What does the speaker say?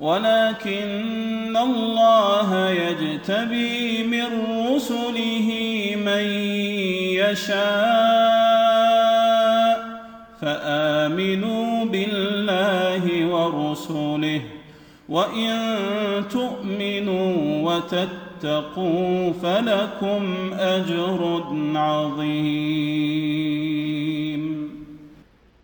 ولكن الله يجتبي من رسله من يشاء فآمنوا بالله ورسله وإن تؤمنوا وتتقوا فلكم أجر عظيم